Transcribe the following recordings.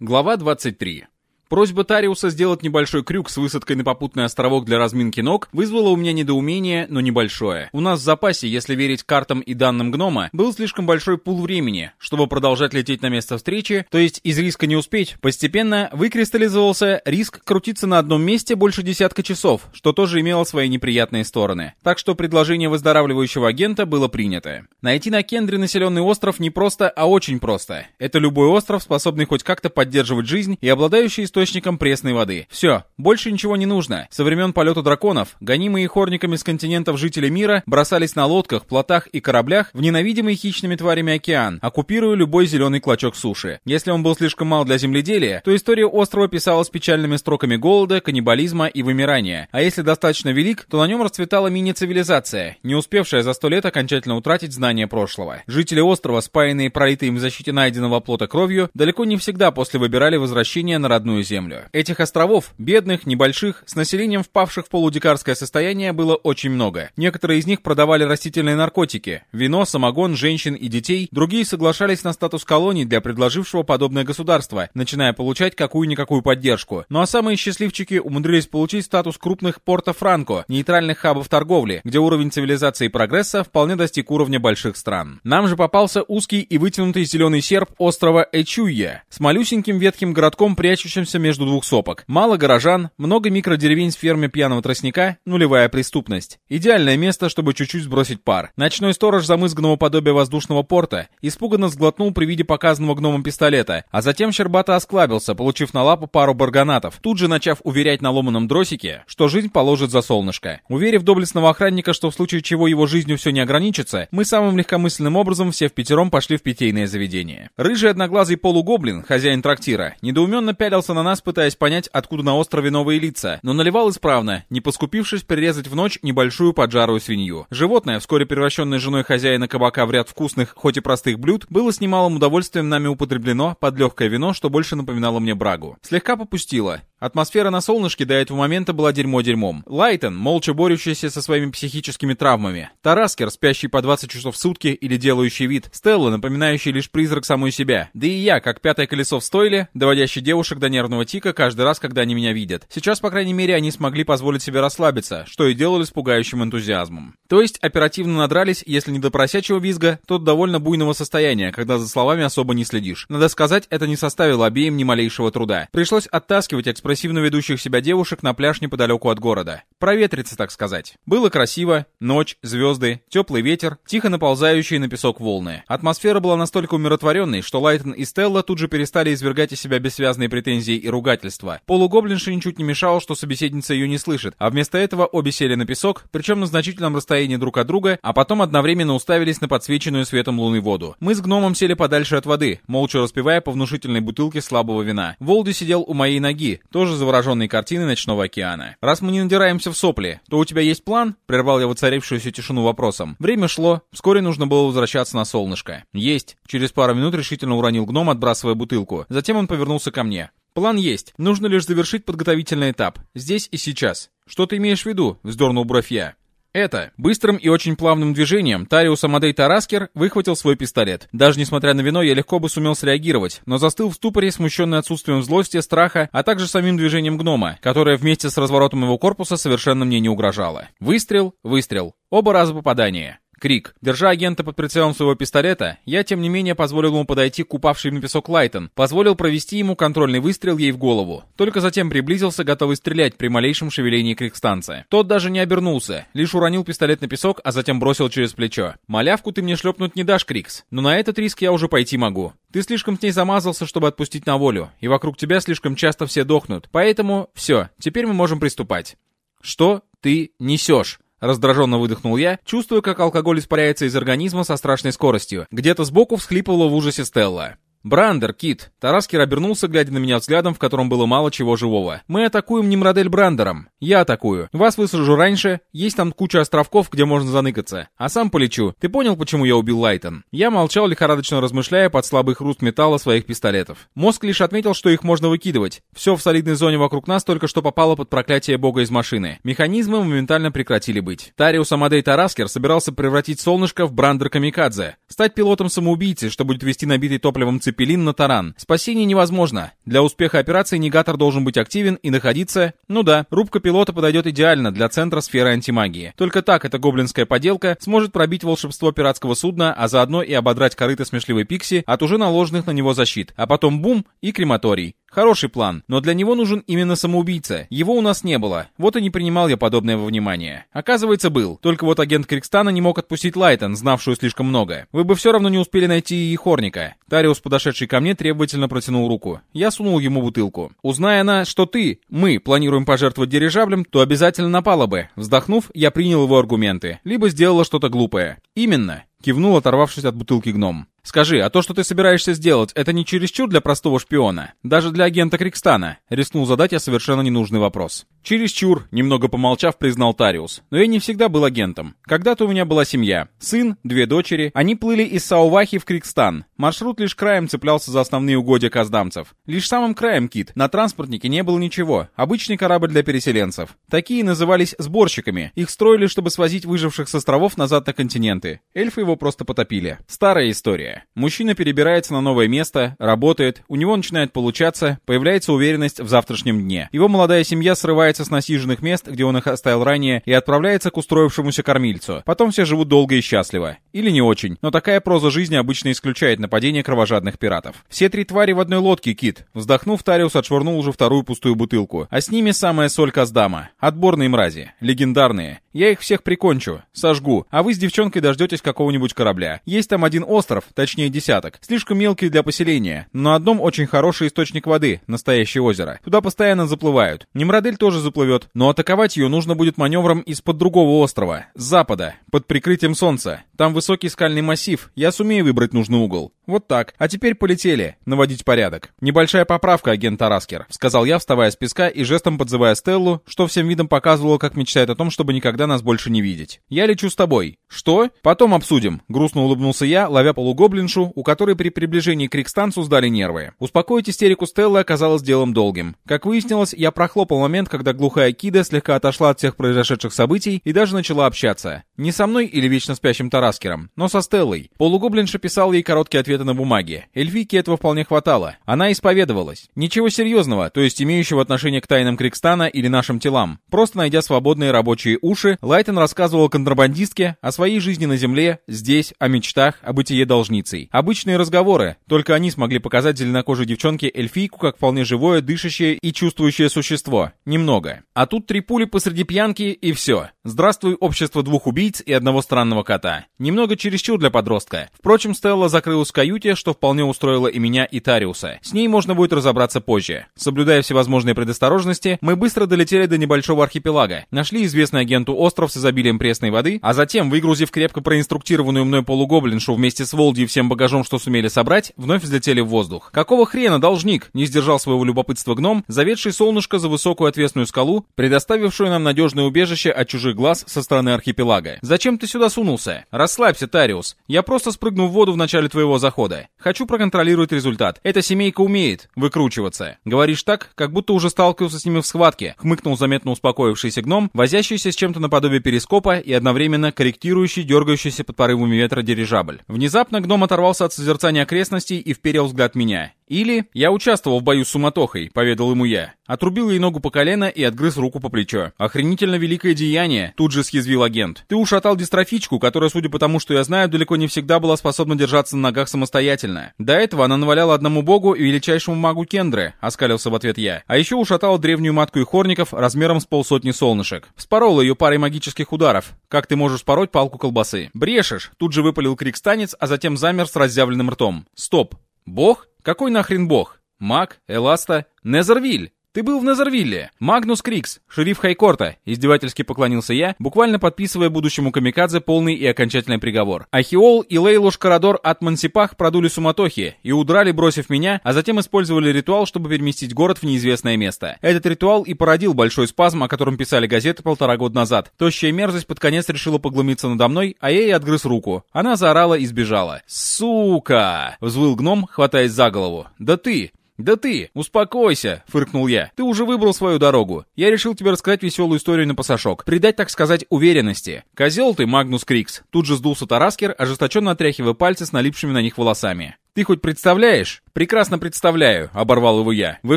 Глава 23. Просьба Тариуса сделать небольшой крюк с высадкой на попутный островок для разминки ног вызвала у меня недоумение, но небольшое. У нас в запасе, если верить картам и данным гнома, был слишком большой пул времени, чтобы продолжать лететь на место встречи, то есть из риска не успеть, постепенно выкристаллизовался риск крутиться на одном месте больше десятка часов, что тоже имело свои неприятные стороны. Так что предложение выздоравливающего агента было принято. Найти на Кендре населенный остров не просто, а очень просто. Это любой остров, способный хоть как-то поддерживать жизнь и обладающий источником пресной воды. Все, больше ничего не нужно. Со времен полета драконов, гонимые хорниками с континентов жители мира бросались на лодках, плотах и кораблях в ненавидимый хищными тварями океан, оккупируя любой зеленый клочок суши. Если он был слишком мал для земледелия, то история острова писалась печальными строками голода, каннибализма и вымирания. А если достаточно велик, то на нем расцветала мини-цивилизация, не успевшая за сто лет окончательно утратить знания прошлого. Жители острова, спаянные пролитой им в защите найденного плота кровью, далеко не всегда после выбирали возвращение на родную землю. Этих островов, бедных, небольших, с населением впавших в полудикарское состояние, было очень много. Некоторые из них продавали растительные наркотики, вино, самогон, женщин и детей, другие соглашались на статус колоний для предложившего подобное государство, начиная получать какую-никакую поддержку. Ну а самые счастливчики умудрились получить статус крупных порто-франко, нейтральных хабов торговли, где уровень цивилизации и прогресса вполне достиг уровня больших стран. Нам же попался узкий и вытянутый зеленый серп острова Эчуя, с малюсеньким ветхим городком, прячущимся находимся между двух сопок. Мало горожан, много микродеревень с ферме пьяного тростника, нулевая преступность. Идеальное место, чтобы чуть-чуть сбросить пар. Ночной сторож замызганного подобия воздушного порта испуганно сглотнул при виде показанного гномом пистолета, а затем щербато осклабился, получив на лапу пару барганатов, тут же начав уверять на ломаном дросике, что жизнь положит за солнышко. Уверив доблестного охранника, что в случае чего его жизнью все не ограничится, мы самым легкомысленным образом все в пятером пошли в питейное заведение. Рыжий одноглазый полугоблин, хозяин трактира, недоуменно пялился на нас, пытаясь понять, откуда на острове новые лица, но наливал исправно, не поскупившись прирезать в ночь небольшую поджарую свинью. Животное, вскоре превращенное женой хозяина кабака в ряд вкусных, хоть и простых блюд, было с немалым удовольствием нами употреблено под легкое вино, что больше напоминало мне брагу. Слегка попустило. Атмосфера на солнышке до этого момента была дерьмо-дерьмом. Лайтон, молча борющийся со своими психическими травмами. Тараскер, спящий по 20 часов в сутки или делающий вид. Стелла, напоминающий лишь призрак самой себя. Да и я, как пятое колесо в стойле, доводящий девушек до нервного тика каждый раз, когда они меня видят. Сейчас, по крайней мере, они смогли позволить себе расслабиться, что и делали с пугающим энтузиазмом. То есть, оперативно надрались, если не до просячего визга, то до довольно буйного состояния, когда за словами особо не следишь. Надо сказать, это не составило обеим ни малейшего труда. Пришлось оттаскивать экспрессивность экспрессивно ведущих себя девушек на пляж неподалеку от города. Проветриться, так сказать. Было красиво, ночь, звезды, теплый ветер, тихо наползающие на песок волны. Атмосфера была настолько умиротворенной, что Лайтон и Стелла тут же перестали извергать из себя бессвязные претензии и ругательства. Полугоблинша ничуть не мешал, что собеседница ее не слышит, а вместо этого обе сели на песок, причем на значительном расстоянии друг от друга, а потом одновременно уставились на подсвеченную светом луны воду. Мы с гномом сели подальше от воды, молча распивая по внушительной бутылке слабого вина. Волди сидел у моей ноги, тоже завороженной картиной ночного океана. «Раз мы не надираемся в сопли, то у тебя есть план?» — прервал я воцарившуюся тишину вопросом. Время шло, вскоре нужно было возвращаться на солнышко. «Есть!» — через пару минут решительно уронил гном, отбрасывая бутылку. Затем он повернулся ко мне. «План есть. Нужно лишь завершить подготовительный этап. Здесь и сейчас». «Что ты имеешь в виду?» — вздернул бровь я. Это. Быстрым и очень плавным движением Тариус Амадей Тараскер выхватил свой пистолет. Даже несмотря на вино, я легко бы сумел среагировать, но застыл в ступоре, смущенный отсутствием злости, страха, а также самим движением гнома, которое вместе с разворотом его корпуса совершенно мне не угрожало. Выстрел, выстрел. Оба раза попадания. Крик. Держа агента под прицелом своего пистолета, я, тем не менее, позволил ему подойти к упавшей на песок Лайтон, позволил провести ему контрольный выстрел ей в голову. Только затем приблизился, готовый стрелять при малейшем шевелении крикстанции. Тот даже не обернулся, лишь уронил пистолет на песок, а затем бросил через плечо. «Малявку ты мне шлепнуть не дашь, Крикс, но на этот риск я уже пойти могу. Ты слишком с ней замазался, чтобы отпустить на волю, и вокруг тебя слишком часто все дохнут. Поэтому все, теперь мы можем приступать». «Что ты несешь?» Раздраженно выдохнул я, чувствуя, как алкоголь испаряется из организма со страшной скоростью. Где-то сбоку всхлипывала в ужасе Стелла. «Брандер, Кит!» Тараскер обернулся, глядя на меня взглядом, в котором было мало чего живого. «Мы атакуем Немродель Брандером. Я атакую. Вас высажу раньше. Есть там куча островков, где можно заныкаться. А сам полечу. Ты понял, почему я убил Лайтон?» Я молчал, лихорадочно размышляя под слабый хруст металла своих пистолетов. Мозг лишь отметил, что их можно выкидывать. Все в солидной зоне вокруг нас только что попало под проклятие бога из машины. Механизмы моментально прекратили быть. Тариус Амадей Тараскер собирался превратить солнышко в Брандер Камикадзе. Стать пилотом самоубийцы, что будет вести набитый топливом цепь цепелин на таран. Спасение невозможно. Для успеха операции негатор должен быть активен и находиться... Ну да, рубка пилота подойдет идеально для центра сферы антимагии. Только так эта гоблинская поделка сможет пробить волшебство пиратского судна, а заодно и ободрать корыто смешливой пикси от уже наложенных на него защит. А потом бум и крематорий. Хороший план, но для него нужен именно самоубийца. Его у нас не было, вот и не принимал я подобное во внимание. Оказывается, был. Только вот агент Крикстана не мог отпустить Лайтон, знавшую слишком много. Вы бы все равно не успели найти и Хорника. Тариус, подошедший ко мне, требовательно протянул руку. Я сунул ему бутылку. Узная она, что ты, мы, планируем пожертвовать дирижаблем, то обязательно напала бы. Вздохнув, я принял его аргументы. Либо сделала что-то глупое. Именно. Кивнул, оторвавшись от бутылки гном. «Скажи, а то, что ты собираешься сделать, это не чересчур для простого шпиона? Даже для агента Крикстана?» Рискнул задать я совершенно ненужный вопрос. «Чересчур», немного помолчав, признал Тариус. «Но я не всегда был агентом. Когда-то у меня была семья. Сын, две дочери. Они плыли из Саувахи в Крикстан. Маршрут лишь краем цеплялся за основные угодья каздамцев. Лишь самым краем, Кит. На транспортнике не было ничего. Обычный корабль для переселенцев. Такие назывались сборщиками. Их строили, чтобы свозить выживших с островов назад на континенты. Эльфы его просто потопили. Старая история. Мужчина перебирается на новое место, работает, у него начинает получаться, появляется уверенность в завтрашнем дне. Его молодая семья срывается с насиженных мест, где он их оставил ранее, и отправляется к устроившемуся кормильцу. Потом все живут долго и счастливо. Или не очень, но такая проза жизни обычно исключает нападение кровожадных пиратов. Все три твари в одной лодке, Кит. Вздохнув, Тариус отшвырнул уже вторую пустую бутылку. А с ними самая соль Каздама. Отборные мрази. Легендарные. Я их всех прикончу. Сожгу. А вы с девчонкой дождетесь какого-нибудь корабля. Есть там один остров, точнее десяток. Слишком мелкий для поселения, но на одном очень хороший источник воды, настоящее озеро. Туда постоянно заплывают. Немрадель тоже заплывет, но атаковать ее нужно будет маневром из-под другого острова, с запада, под прикрытием солнца. Там высокий скальный массив, я сумею выбрать нужный угол. Вот так. А теперь полетели. Наводить порядок. Небольшая поправка, агент Тараскер, сказал я, вставая с песка и жестом подзывая Стеллу, что всем видом показывало, как мечтает о том, чтобы никогда нас больше не видеть. Я лечу с тобой. Что? Потом обсудим. Грустно улыбнулся я, ловя полугоблиншу, у которой при приближении к Рикстанцу сдали нервы. Успокоить истерику Стеллы оказалось делом долгим. Как выяснилось, я прохлопал момент, когда глухая Кида слегка отошла от всех произошедших событий и даже начала общаться. Не со мной или вечно спящим Тараскером, но со Стеллой. Полугоблинша писал ей короткий ответ ответы на бумаге. Эльфийке этого вполне хватало. Она исповедовалась. Ничего серьезного, то есть имеющего отношение к тайнам Крикстана или нашим телам. Просто найдя свободные рабочие уши, Лайтон рассказывал контрабандистке о своей жизни на земле, здесь, о мечтах, о бытие должницей. Обычные разговоры, только они смогли показать зеленокожей девчонке эльфийку как вполне живое, дышащее и чувствующее существо. Немного. А тут три пули посреди пьянки и все. Здравствуй, общество двух убийц и одного странного кота. Немного чересчур для подростка. Впрочем, Стелла закрылась в каюте, что вполне устроило и меня, и Тариуса. С ней можно будет разобраться позже. Соблюдая всевозможные предосторожности, мы быстро долетели до небольшого архипелага, нашли известный агенту остров с изобилием пресной воды, а затем, выгрузив крепко проинструктированную мной полугоблиншу вместе с Волди и всем багажом, что сумели собрать, вновь взлетели в воздух. Какого хрена, должник? Не сдержал своего любопытства гном, заведший солнышко за высокую отвесную скалу, предоставившую нам надежное убежище от чужих глаз со стороны архипелага. Зачем ты сюда сунулся? Расслабься, Тариус. Я просто спрыгну в воду в начале твоего захода захода. Хочу проконтролировать результат. Эта семейка умеет выкручиваться. Говоришь так, как будто уже сталкивался с ними в схватке. Хмыкнул заметно успокоившийся гном, возящийся с чем-то наподобие перископа и одновременно корректирующий дергающийся под порывами ветра дирижабль. Внезапно гном оторвался от созерцания окрестностей и вперил взгляд меня. Или «Я участвовал в бою с суматохой», — поведал ему я. Отрубил ей ногу по колено и отгрыз руку по плечо. «Охренительно великое деяние», — тут же съязвил агент. «Ты ушатал дистрофичку, которая, судя по тому, что я знаю, далеко не всегда была способна держаться на ногах самостоятельно. До этого она наваляла одному богу и величайшему магу Кендры», — оскалился в ответ я. «А еще ушатала древнюю матку и хорников размером с полсотни солнышек. Спорола ее парой магических ударов. Как ты можешь пороть палку колбасы?» «Брешешь!» — тут же выпалил крик станец, а затем замер с разъявленным ртом. «Стоп! Бог? Какой нахрен бог? Маг? Эласта? Незервиль? «Ты был в Незервилле. Магнус Крикс, шериф Хайкорта», — издевательски поклонился я, буквально подписывая будущему камикадзе полный и окончательный приговор. Ахиол и Лейлуш Карадор от Мансипах продули суматохи и удрали, бросив меня, а затем использовали ритуал, чтобы переместить город в неизвестное место. Этот ритуал и породил большой спазм, о котором писали газеты полтора года назад. Тощая мерзость под конец решила поглумиться надо мной, а я ей отгрыз руку. Она заорала и сбежала. «Сука!» — взвыл гном, хватаясь за голову. «Да ты!» «Да ты, успокойся!» — фыркнул я. «Ты уже выбрал свою дорогу. Я решил тебе рассказать веселую историю на пасашок. Придать, так сказать, уверенности. Козел ты, Магнус Крикс!» Тут же сдулся Тараскер, ожесточенно отряхивая пальцы с налипшими на них волосами. «Ты хоть представляешь, «Прекрасно представляю», — оборвал его я. «Вы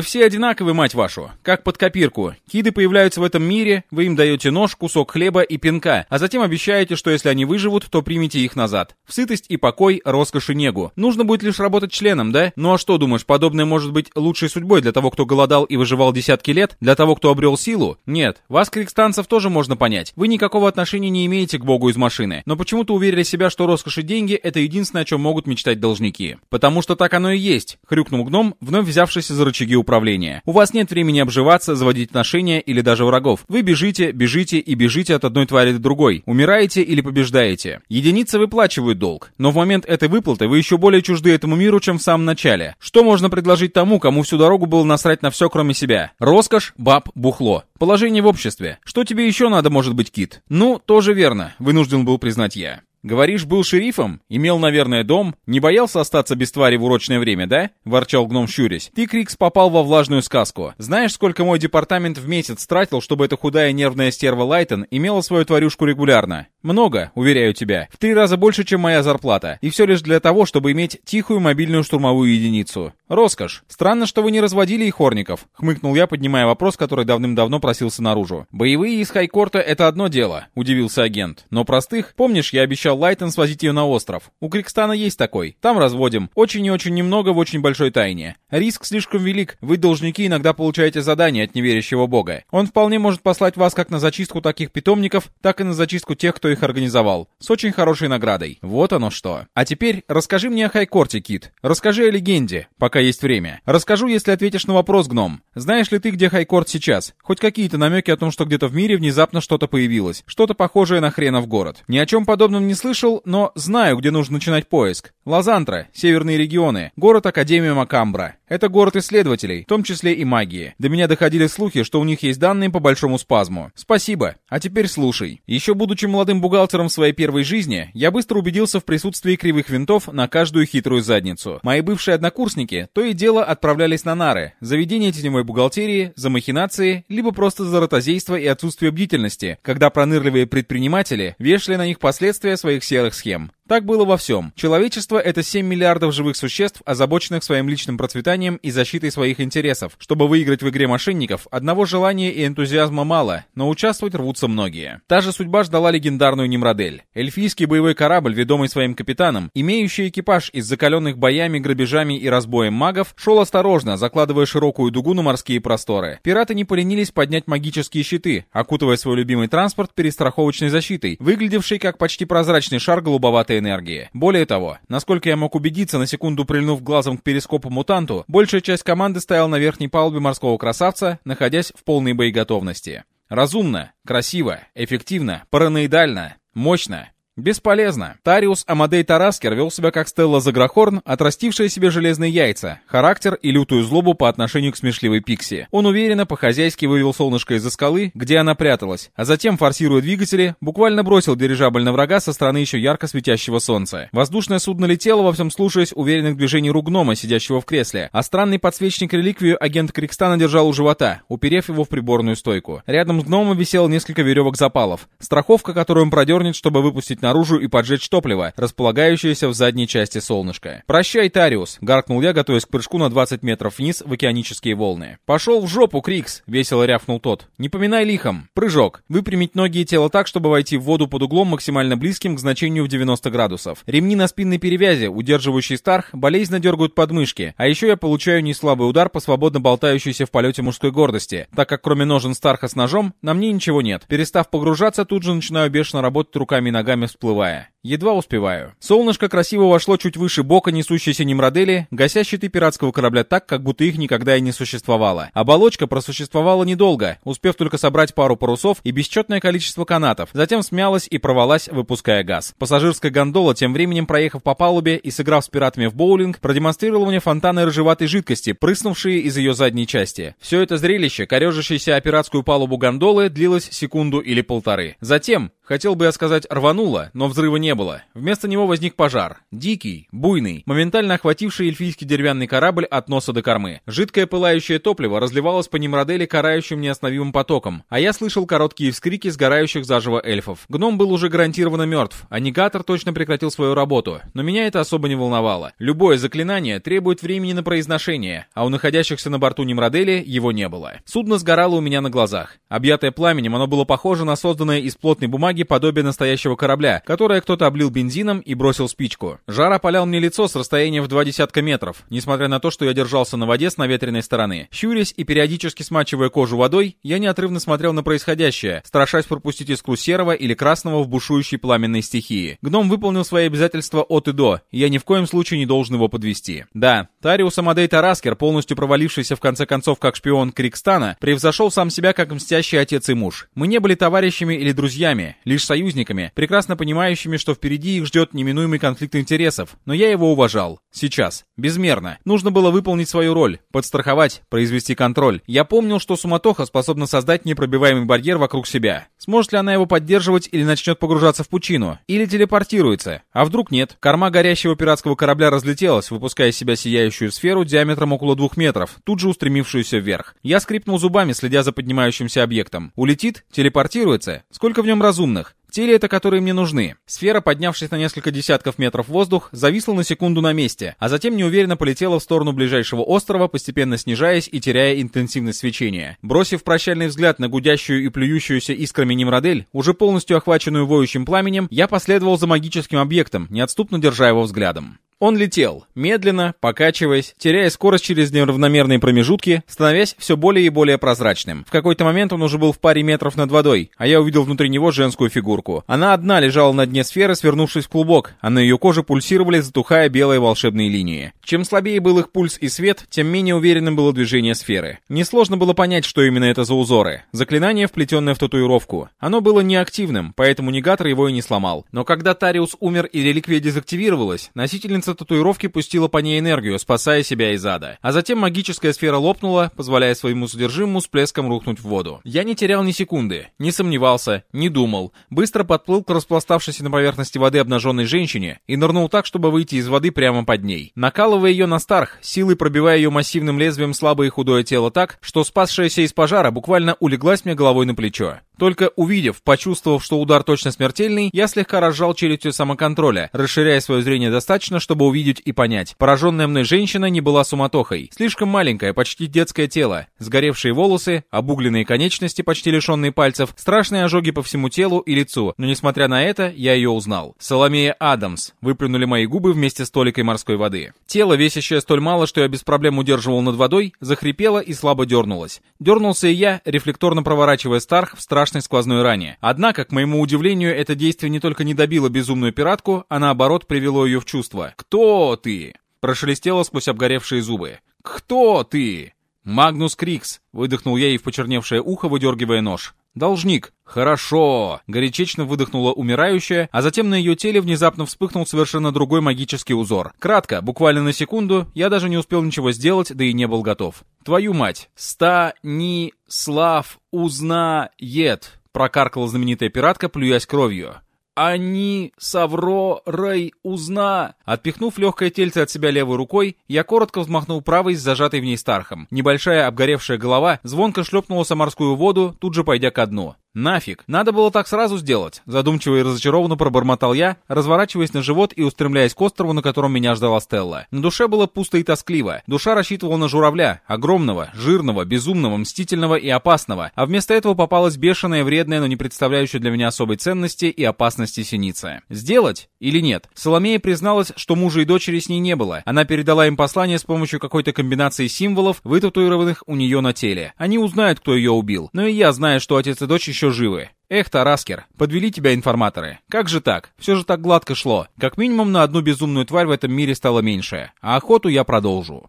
все одинаковы, мать вашу. Как под копирку. Киды появляются в этом мире, вы им даете нож, кусок хлеба и пинка, а затем обещаете, что если они выживут, то примите их назад. В сытость и покой, роскошь и негу. Нужно будет лишь работать членом, да? Ну а что думаешь, подобное может быть лучшей судьбой для того, кто голодал и выживал десятки лет? Для того, кто обрел силу? Нет. Вас, крикстанцев, тоже можно понять. Вы никакого отношения не имеете к богу из машины. Но почему-то уверили себя, что роскошь и деньги — это единственное, о чем могут мечтать должники. Потому что так оно и есть, хрюкнул гном, вновь взявшийся за рычаги управления. У вас нет времени обживаться, заводить отношения или даже врагов. Вы бежите, бежите и бежите от одной твари до другой. Умираете или побеждаете. Единицы выплачивают долг. Но в момент этой выплаты вы еще более чужды этому миру, чем в самом начале. Что можно предложить тому, кому всю дорогу было насрать на все, кроме себя? Роскошь, баб, бухло. Положение в обществе. Что тебе еще надо, может быть, Кит? Ну, тоже верно, вынужден был признать я. «Говоришь, был шерифом? Имел, наверное, дом? Не боялся остаться без твари в урочное время, да?» — ворчал гном щурясь. «Ты, Крикс, попал во влажную сказку. Знаешь, сколько мой департамент в месяц тратил, чтобы эта худая нервная стерва Лайтон имела свою тварюшку регулярно? Много, уверяю тебя. В три раза больше, чем моя зарплата. И все лишь для того, чтобы иметь тихую мобильную штурмовую единицу. Роскошь. Странно, что вы не разводили их хорников», — хмыкнул я, поднимая вопрос, который давным-давно просился наружу. «Боевые из Хайкорта — это одно дело», — удивился агент. «Но простых, помнишь, я обещал Лайтон свозить ее на остров. У Крикстана есть такой. Там разводим. Очень и очень немного в очень большой тайне. Риск слишком велик. Вы, должники, иногда получаете задание от неверящего бога. Он вполне может послать вас как на зачистку таких питомников, так и на зачистку тех, кто их организовал. С очень хорошей наградой. Вот оно что. А теперь расскажи мне о Хайкорте, Кит. Расскажи о легенде, пока есть время. Расскажу, если ответишь на вопрос, гном. Знаешь ли ты, где Хайкорт сейчас? Хоть какие-то намеки о том, что где-то в мире внезапно что-то появилось. Что-то похожее на хренов город. Ни о чем подобном не слышал, но знаю, где нужно начинать поиск. Лазантра, северные регионы, город Академия Макамбра. Это город исследователей, в том числе и магии. До меня доходили слухи, что у них есть данные по большому спазму. Спасибо. А теперь слушай. Еще будучи молодым бухгалтером в своей первой жизни, я быстро убедился в присутствии кривых винтов на каждую хитрую задницу. Мои бывшие однокурсники то и дело отправлялись на нары, заведение теневой бухгалтерии, за махинации, либо просто за ротозейство и отсутствие бдительности, когда пронырливые предприниматели вешали на них последствия своих серых схем. Так было во всем. Человечество — это 7 миллиардов живых существ, озабоченных своим личным процветанием и защитой своих интересов. Чтобы выиграть в игре мошенников, одного желания и энтузиазма мало, но участвовать рвутся многие. Та же судьба ждала легендарную Немрадель. Эльфийский боевой корабль, ведомый своим капитаном, имеющий экипаж из закаленных боями, грабежами и разбоем магов, шел осторожно, закладывая широкую дугу на морские просторы. Пираты не поленились поднять магические щиты, окутывая свой любимый транспорт перестраховочной защитой, выглядевшей как почти прозрачный шар голубоватой энергии. Более того, насколько я мог убедиться, на секунду прильнув глазом к перископу-мутанту, большая часть команды стояла на верхней палубе морского красавца, находясь в полной боеготовности. Разумно, красиво, эффективно, параноидально, мощно. Бесполезно. Тариус Амадей Тараскер вел себя как Стелла Заграхорн, отрастившая себе железные яйца, характер и лютую злобу по отношению к смешливой Пикси. Он уверенно по-хозяйски вывел солнышко из-за скалы, где она пряталась, а затем, форсируя двигатели, буквально бросил дирижабль на врага со стороны еще ярко светящего солнца. Воздушное судно летело, во всем слушаясь уверенных движений рук гнома, сидящего в кресле, а странный подсвечник-реликвию агент Крикстана держал у живота, уперев его в приборную стойку. Рядом с гномом висело несколько веревок запалов, страховка, которую он продернет, чтобы выпустить на наружу и поджечь топливо, располагающееся в задней части солнышка. «Прощай, Тариус!» — гаркнул я, готовясь к прыжку на 20 метров вниз в океанические волны. «Пошел в жопу, Крикс!» — весело рявкнул тот. «Не поминай лихом!» Прыжок. Выпрямить ноги и тело так, чтобы войти в воду под углом максимально близким к значению в 90 градусов. Ремни на спинной перевязи, удерживающий старх, болезненно дергают подмышки, а еще я получаю неслабый удар по свободно болтающейся в полете мужской гордости, так как кроме ножен старха с ножом, на мне ничего нет. Перестав погружаться, тут же начинаю бешено работать руками и ногами в всплывая. Едва успеваю. Солнышко красиво вошло чуть выше бока несущейся Немродели, гася щиты пиратского корабля так, как будто их никогда и не существовало. Оболочка просуществовала недолго, успев только собрать пару парусов и бесчетное количество канатов, затем смялась и провалась, выпуская газ. Пассажирская гондола, тем временем проехав по палубе и сыграв с пиратами в боулинг, продемонстрировала мне фонтаны рыжеватой жидкости, прыснувшие из ее задней части. Все это зрелище, корежащееся о пиратскую палубу гондолы, длилось секунду или полторы. Затем, хотел бы я сказать, рвануло, но взрыва не не было. Вместо него возник пожар. Дикий, буйный, моментально охвативший эльфийский деревянный корабль от носа до кормы. Жидкое пылающее топливо разливалось по Немродели карающим неостановимым потоком, а я слышал короткие вскрики сгорающих заживо эльфов. Гном был уже гарантированно мертв, а негатор точно прекратил свою работу, но меня это особо не волновало. Любое заклинание требует времени на произношение, а у находящихся на борту Немродели его не было. Судно сгорало у меня на глазах. Объятое пламенем, оно было похоже на созданное из плотной бумаги подобие настоящего корабля, которое кто-то облил бензином и бросил спичку. Жар опалял мне лицо с расстояния в два десятка метров, несмотря на то, что я держался на воде с наветренной стороны. Щурясь и периодически смачивая кожу водой, я неотрывно смотрел на происходящее, страшась пропустить искру серого или красного в бушующей пламенной стихии. Гном выполнил свои обязательства от и до, и я ни в коем случае не должен его подвести. Да, Тариус Амадей Тараскер, полностью провалившийся в конце концов как шпион Крикстана, превзошел сам себя как мстящий отец и муж. Мы не были товарищами или друзьями, лишь союзниками, прекрасно понимающими, что впереди их ждет неминуемый конфликт интересов, но я его уважал. Сейчас. Безмерно. Нужно было выполнить свою роль, подстраховать, произвести контроль. Я помнил, что суматоха способна создать непробиваемый барьер вокруг себя. Сможет ли она его поддерживать или начнет погружаться в пучину? Или телепортируется? А вдруг нет? Корма горящего пиратского корабля разлетелась, выпуская из себя сияющую сферу диаметром около двух метров, тут же устремившуюся вверх. Я скрипнул зубами, следя за поднимающимся объектом. Улетит? Телепортируется? Сколько в нем разумных? Те это, которые мне нужны? Сфера, поднявшись на несколько десятков метров в воздух, зависла на секунду на месте, а затем неуверенно полетела в сторону ближайшего острова, постепенно снижаясь и теряя интенсивность свечения. Бросив прощальный взгляд на гудящую и плюющуюся искрами Немродель, уже полностью охваченную воющим пламенем, я последовал за магическим объектом, неотступно держа его взглядом. Он летел, медленно, покачиваясь, теряя скорость через неравномерные промежутки, становясь все более и более прозрачным. В какой-то момент он уже был в паре метров над водой, а я увидел внутри него женскую фигурку. Она одна лежала на дне сферы, свернувшись в клубок, а на ее коже пульсировали, затухая белые волшебные линии. Чем слабее был их пульс и свет, тем менее уверенным было движение сферы. Несложно было понять, что именно это за узоры. Заклинание, вплетенное в татуировку. Оно было неактивным, поэтому негатор его и не сломал. Но когда Тариус умер и реликвия дезактивировалась, носительница Жрица татуировки пустила по ней энергию, спасая себя из ада. А затем магическая сфера лопнула, позволяя своему содержимому с плеском рухнуть в воду. Я не терял ни секунды, не сомневался, не думал. Быстро подплыл к распластавшейся на поверхности воды обнаженной женщине и нырнул так, чтобы выйти из воды прямо под ней. Накалывая ее на старх, силой пробивая ее массивным лезвием слабое и худое тело так, что спасшаяся из пожара буквально улеглась мне головой на плечо. Только увидев, почувствовав, что удар точно смертельный, я слегка разжал челюстью самоконтроля, расширяя свое зрение достаточно, чтобы увидеть и понять. Пораженная мной женщина не была суматохой. Слишком маленькое, почти детское тело, сгоревшие волосы, обугленные конечности, почти лишенные пальцев, страшные ожоги по всему телу и лицу. Но несмотря на это, я ее узнал. Соломея Адамс. Выплюнули мои губы вместе с толикой морской воды. Тело, весящее столь мало, что я без проблем удерживал над водой, захрипело и слабо дернулось. Дернулся и я, рефлекторно проворачивая Старх в страшном страшной сквозной ране. Однако, к моему удивлению, это действие не только не добило безумную пиратку, а наоборот привело ее в чувство. «Кто ты?» Прошелестело сквозь обгоревшие зубы. «Кто ты?» «Магнус Крикс!» — выдохнул я ей в почерневшее ухо, выдергивая нож. «Должник!» «Хорошо!» — горячечно выдохнула умирающая, а затем на ее теле внезапно вспыхнул совершенно другой магический узор. Кратко, буквально на секунду, я даже не успел ничего сделать, да и не был готов. «Твою мать! Ста-ни-слав узнает!» — прокаркала знаменитая пиратка, плюясь кровью они с Авророй узна. Отпихнув легкое тельце от себя левой рукой, я коротко взмахнул правой с зажатой в ней стархом. Небольшая обгоревшая голова звонко шлепнулась о морскую воду, тут же пойдя ко дну. «Нафиг! Надо было так сразу сделать!» Задумчиво и разочарованно пробормотал я, разворачиваясь на живот и устремляясь к острову, на котором меня ждала Стелла. На душе было пусто и тоскливо. Душа рассчитывала на журавля, огромного, жирного, безумного, мстительного и опасного, а вместо этого попалась бешеная, вредная, но не представляющая для меня особой ценности и опасности синица. Сделать или нет? Соломея призналась, что мужа и дочери с ней не было. Она передала им послание с помощью какой-то комбинации символов, вытатуированных у нее на теле. Они узнают, кто ее убил. Но и я знаю, что отец и дочь еще живы. Эх, Тараскер, подвели тебя информаторы. Как же так? Все же так гладко шло. Как минимум на одну безумную тварь в этом мире стало меньше. А охоту я продолжу.